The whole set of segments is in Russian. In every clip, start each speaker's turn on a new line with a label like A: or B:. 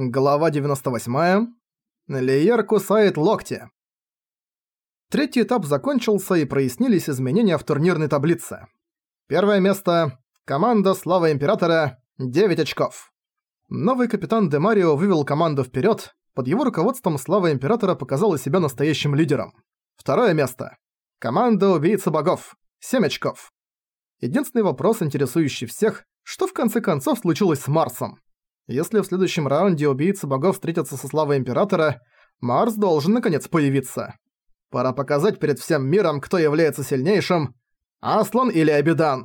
A: Глава 98. Лиер кусает локти. Третий этап закончился и прояснились изменения в турнирной таблице. Первое место. Команда Слава Императора. 9 очков. Новый капитан Демарио вывел команду вперед. Под его руководством Слава Императора показала себя настоящим лидером. Второе место. Команда Убийца Богов. 7 очков. Единственный вопрос, интересующий всех, что в конце концов случилось с Марсом. Если в следующем раунде убийцы богов встретятся со славой Императора, Марс должен наконец появиться. Пора показать перед всем миром, кто является сильнейшим – Аслан или Абидан.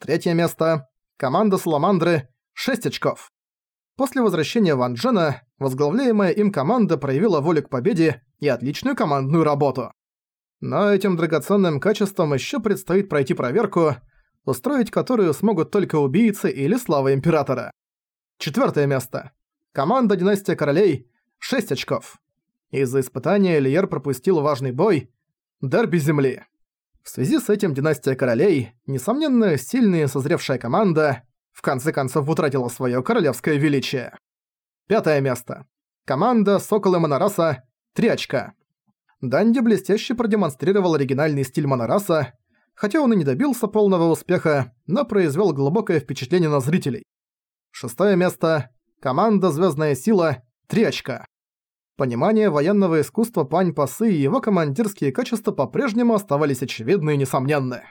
A: Третье место – команда Саламандры – 6 очков. После возвращения Ван Джена, возглавляемая им команда проявила волю к победе и отличную командную работу. Но этим драгоценным качеством еще предстоит пройти проверку, устроить которую смогут только убийцы или слава Императора. Четвертое место. Команда Династия Королей – 6 очков. Из-за испытания Лиер пропустил важный бой – Дерби Земли. В связи с этим Династия Королей, несомненно, сильная созревшая команда, в конце концов утратила свое королевское величие. Пятое место. Команда Соколы Монораса – 3 очка. Данди блестяще продемонстрировал оригинальный стиль Монораса, хотя он и не добился полного успеха, но произвел глубокое впечатление на зрителей. Шестое место. Команда «Звездная сила» – 3 очка. Понимание военного искусства Пань Пасы и его командирские качества по-прежнему оставались очевидны и несомненны.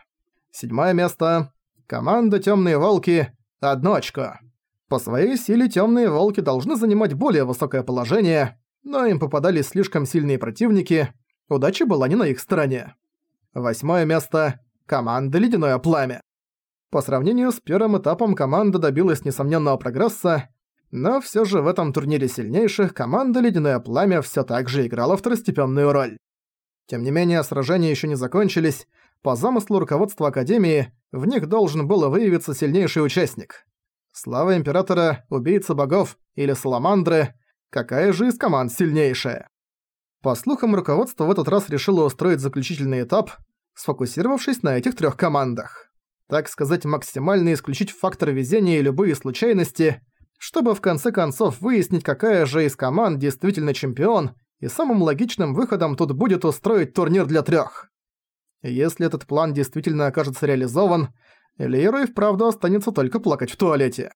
A: Седьмое место. Команда «Тёмные волки» – 1 очко. По своей силе «Тёмные волки» должны занимать более высокое положение, но им попадались слишком сильные противники, удача была не на их стороне. Восьмое место. Команда «Ледяное пламя». По сравнению с первым этапом команда добилась несомненного прогресса, но всё же в этом турнире сильнейших команда «Ледяное пламя» всё так же играла второстепенную роль. Тем не менее, сражения ещё не закончились. По замыслу руководства Академии, в них должен был выявиться сильнейший участник. Слава Императора, Убийца Богов или Саламандры, какая же из команд сильнейшая? По слухам, руководство в этот раз решило устроить заключительный этап, сфокусировавшись на этих трёх командах так сказать, максимально исключить фактор везения и любые случайности, чтобы в конце концов выяснить, какая же из команд действительно чемпион, и самым логичным выходом тут будет устроить турнир для трёх. Если этот план действительно окажется реализован, Лейру и вправду останется только плакать в туалете.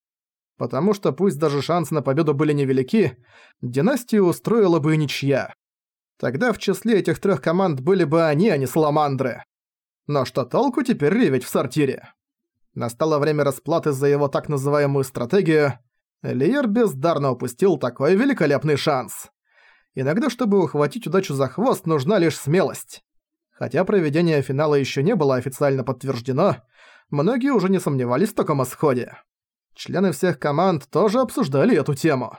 A: Потому что пусть даже шансы на победу были невелики, династию устроила бы ничья. Тогда в числе этих трёх команд были бы они, а не Саламандры. Но что толку теперь реветь в сортире? Настало время расплаты за его так называемую стратегию. Лиер бездарно упустил такой великолепный шанс. Иногда, чтобы ухватить удачу за хвост, нужна лишь смелость. Хотя проведение финала еще не было официально подтверждено, многие уже не сомневались в таком исходе. Члены всех команд тоже обсуждали эту тему.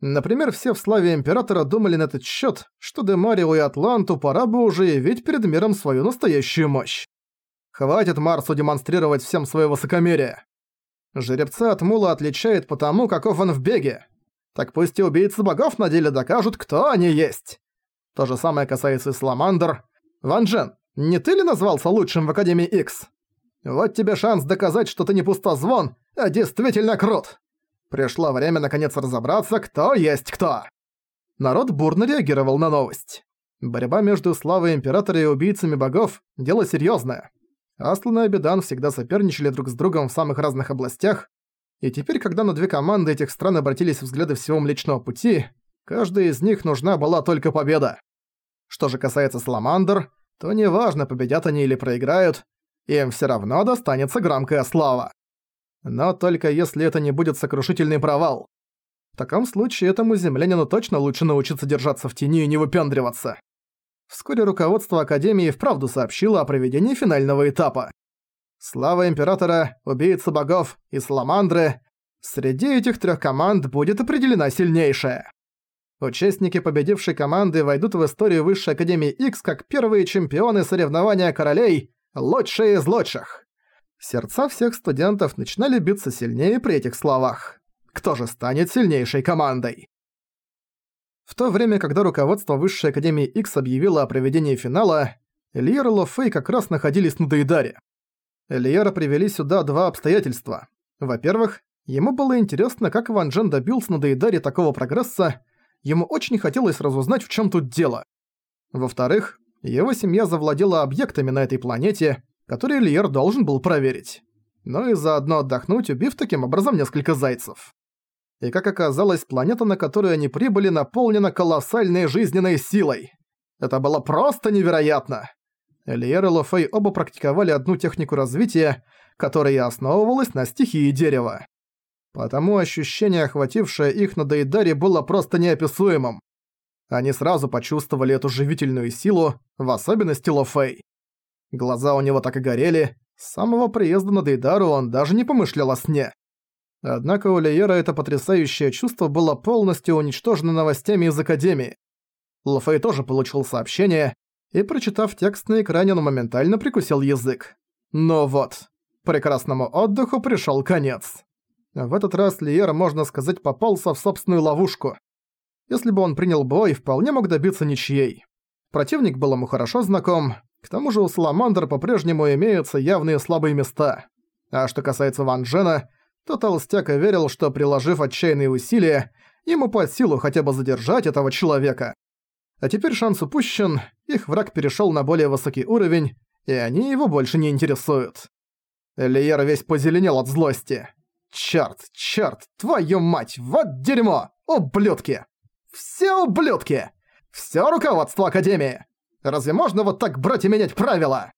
A: Например, все в славе Императора думали на этот счет, что Демарио и Атланту пора бы уже явить перед миром свою настоящую мощь. Хватит Марсу демонстрировать всем свое высокомерие. Жеребца от мула отличает потому, каков он в беге. Так пусть и убийцы богов на деле докажут, кто они есть. То же самое касается и Саламандр. Ван Джен, не ты ли назвался лучшим в Академии X? Вот тебе шанс доказать, что ты не пустозвон, а действительно крут. Пришло время наконец разобраться, кто есть кто. Народ бурно реагировал на новость. Борьба между славой Императора и убийцами богов – дело серьезное. Аслан и Абидан всегда соперничали друг с другом в самых разных областях, и теперь, когда на две команды этих стран обратились взгляды всего Млечного Пути, каждой из них нужна была только победа. Что же касается Саламандр, то неважно, победят они или проиграют, им все равно достанется громкая слава. Но только если это не будет сокрушительный провал. В таком случае этому землянину точно лучше научиться держаться в тени и не выпендриваться. Вскоре руководство Академии вправду сообщило о проведении финального этапа. Слава Императора, Убийца Богов и Саламандры Среди этих трех команд будет определена сильнейшая. Участники победившей команды войдут в историю Высшей Академии X как первые чемпионы соревнования королей, лучшие из лучших. Сердца всех студентов начинали биться сильнее при этих словах. Кто же станет сильнейшей командой? В то время, когда руководство Высшей Академии X объявило о проведении финала, Эльер и Ло Фэй как раз находились на Дейдаре. Эльера привели сюда два обстоятельства. Во-первых, Ему было интересно, как Ван Джен добился на Дейдаре такого прогресса, ему очень хотелось разузнать, в чем тут дело. Во-вторых, его семья завладела объектами на этой планете, которые Лиер должен был проверить. Ну и заодно отдохнуть, убив таким образом несколько зайцев. И как оказалось, планета, на которую они прибыли, наполнена колоссальной жизненной силой. Это было просто невероятно. Лиер и Лофей оба практиковали одну технику развития, которая основывалась на стихии дерева. Потому ощущение, охватившее их на Дейдаре, было просто неописуемым. Они сразу почувствовали эту живительную силу, в особенности Лофей. Глаза у него так и горели, с самого приезда на Дейдару он даже не помышлял о сне. Однако у Лиера это потрясающее чувство было полностью уничтожено новостями из Академии. Лофей тоже получил сообщение, и, прочитав текст на экране, он моментально прикусил язык. Но вот, прекрасному отдыху пришёл конец. В этот раз Лиер, можно сказать, попался в собственную ловушку. Если бы он принял бой, вполне мог добиться ничьей. Противник был ему хорошо знаком, к тому же у Саламандр по-прежнему имеются явные слабые места. А что касается Ван Джена, то Толстяк верил, что, приложив отчаянные усилия, ему под силу хотя бы задержать этого человека. А теперь шанс упущен, их враг перешёл на более высокий уровень, и они его больше не интересуют. Лиер весь позеленел от злости. Чёрт, чёрт, твою мать, вот дерьмо! Ублюдки! Все ублюдки! Всё руководство Академии! Разве можно вот так брать и менять правила?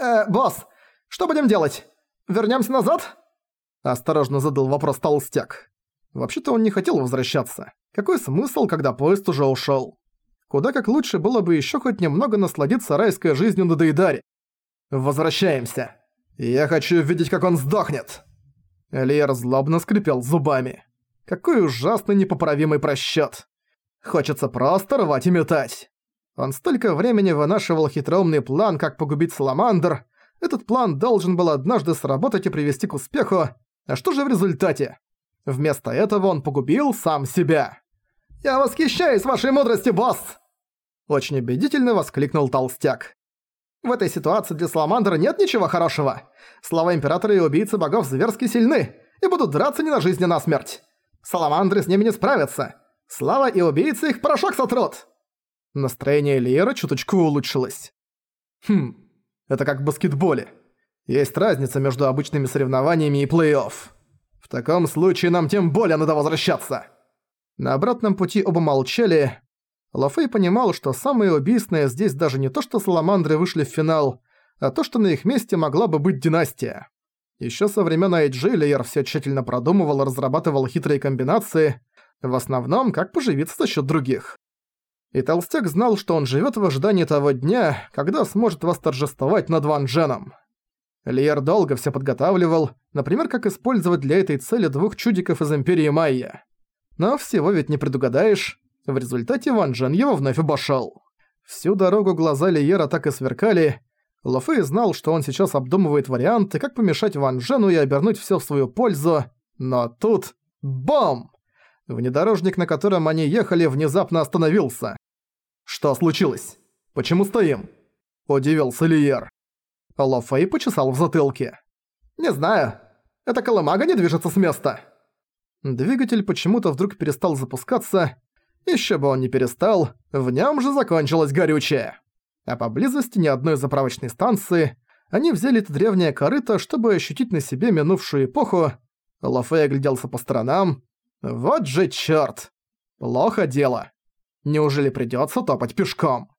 A: Э, босс, что будем делать? Вернёмся назад? Осторожно задал вопрос Толстяк. Вообще-то он не хотел возвращаться. Какой смысл, когда поезд уже ушёл? Куда как лучше было бы ещё хоть немного насладиться райской жизнью на Дейдаре. Возвращаемся. Я хочу видеть, как он сдохнет. Элиер злобно скрипел зубами. Какой ужасный непоправимый просчёт. Хочется просто рвать и метать. Он столько времени вынашивал хитроумный план, как погубить Саламандр. Этот план должен был однажды сработать и привести к успеху. А что же в результате? Вместо этого он погубил сам себя. «Я восхищаюсь вашей мудростью, босс!» Очень убедительно воскликнул Толстяк. В этой ситуации для Саламандра нет ничего хорошего. Слова Императора и убийцы богов зверски сильны и будут драться не на жизнь, а на смерть. Саламандры с ними не справятся. Слава и убийцы их порошок сотрут. Настроение Лиера чуточку улучшилось. Хм, это как в баскетболе. Есть разница между обычными соревнованиями и плей-офф. В таком случае нам тем более надо возвращаться. На обратном пути оба молчали, Лафей понимал, что самое убийственное здесь даже не то, что Саламандры вышли в финал, а то, что на их месте могла бы быть династия. Ещё со времен Айджи Лейер всё тщательно продумывал и разрабатывал хитрые комбинации, в основном, как поживиться за счёт других. И Толстяк знал, что он живёт в ожидании того дня, когда сможет восторжествовать над Ван Дженом. Лиер долго всё подготавливал, например, как использовать для этой цели двух чудиков из Империи Майя. Но всего ведь не предугадаешь, в результате Ван Джен его вновь обошел. Всю дорогу глаза Лиера так и сверкали. Лофей знал, что он сейчас обдумывает варианты, как помешать Ван Джену и обернуть все в свою пользу. Но тут... Бом! Внедорожник, на котором они ехали, внезапно остановился. «Что случилось? Почему стоим?» – удивился Лиер. Лофей почесал в затылке. «Не знаю. Эта колымага не движется с места». Двигатель почему-то вдруг перестал запускаться, еще бы он не перестал, в нем же закончилось горючее. А поблизости ни одной заправочной станции, они взяли это древнее корыто, чтобы ощутить на себе минувшую эпоху. Лофей огляделся по сторонам. Вот же чёрт! Плохо дело. Неужели придётся топать пешком?